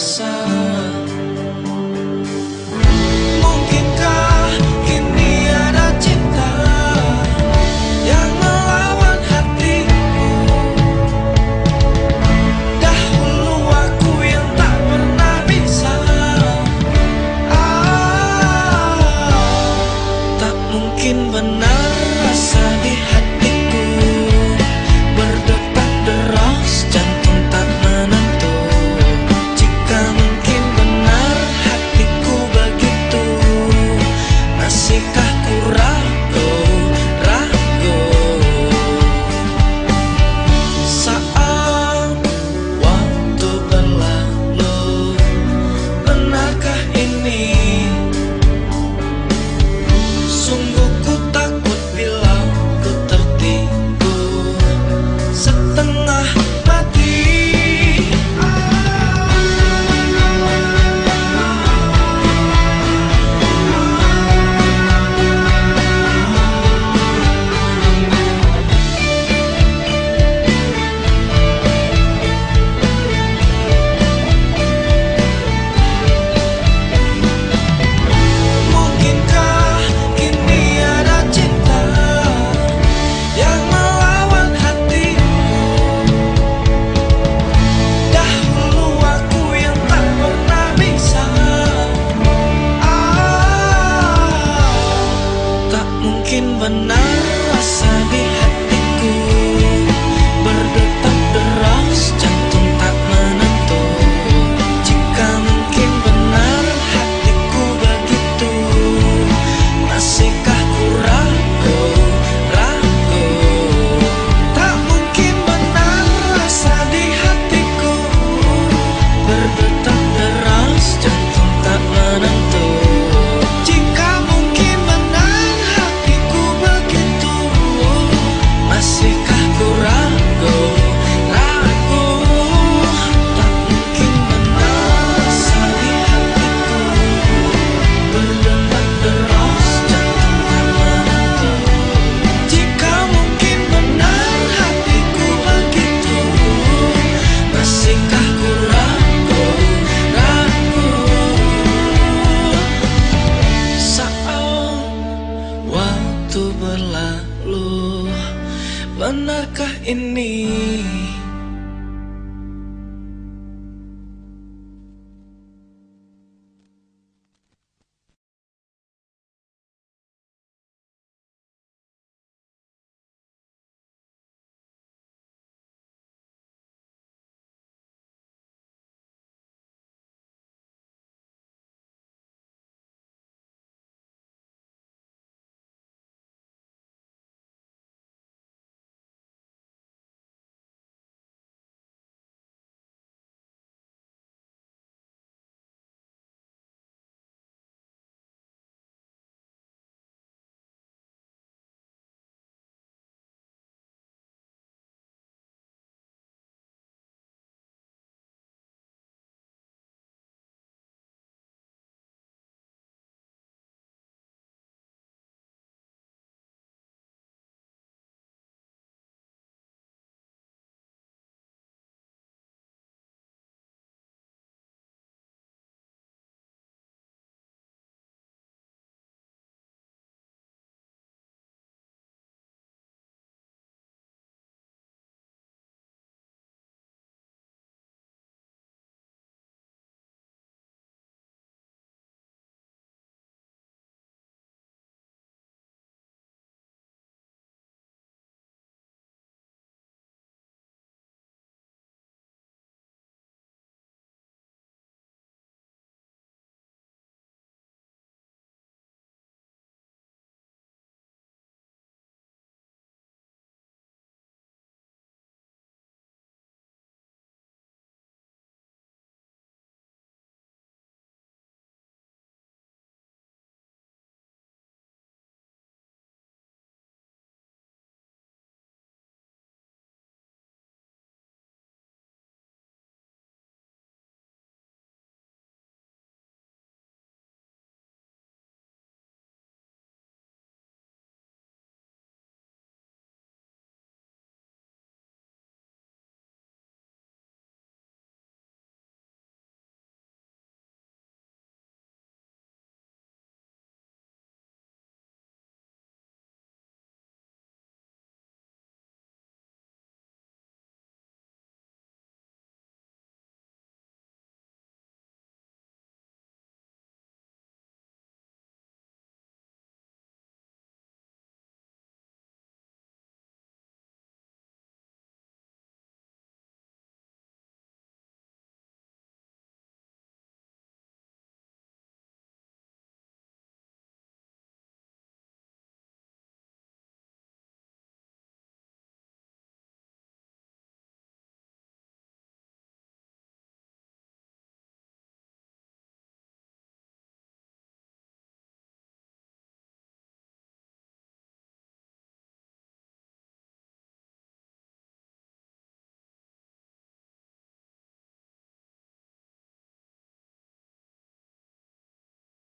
Sun. akin ba na waktu berlalu. Benarkah ini